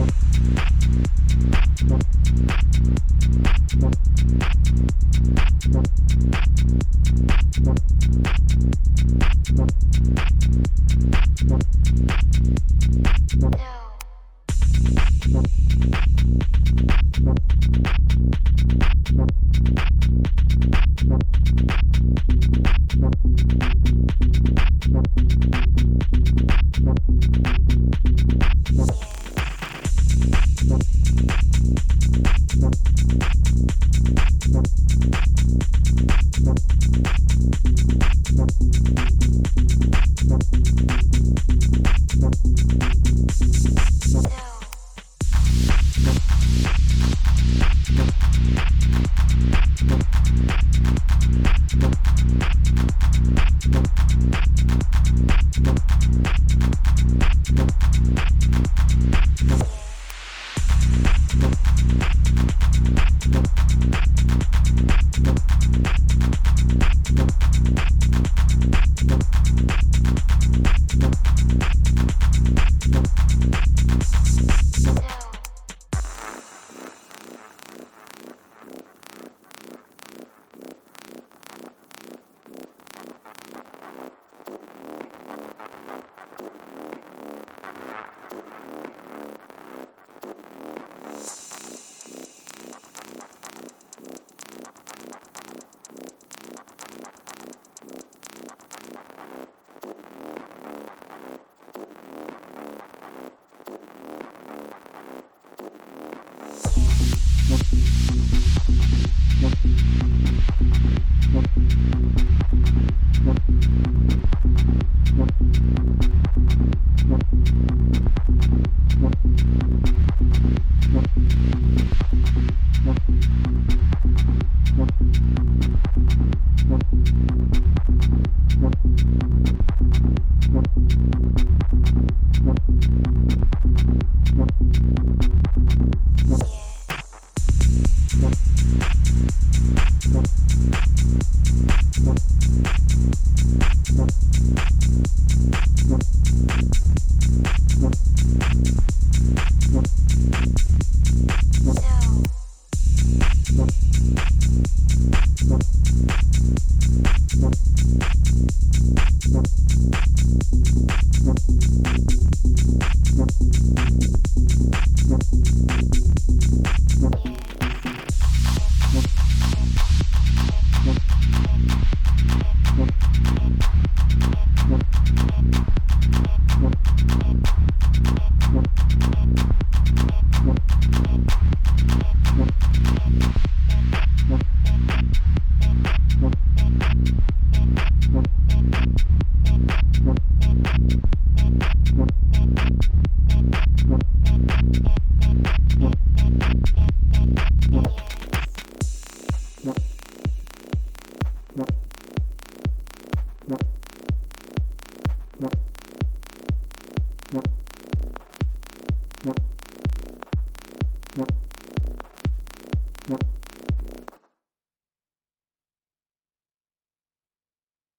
No. Thank you.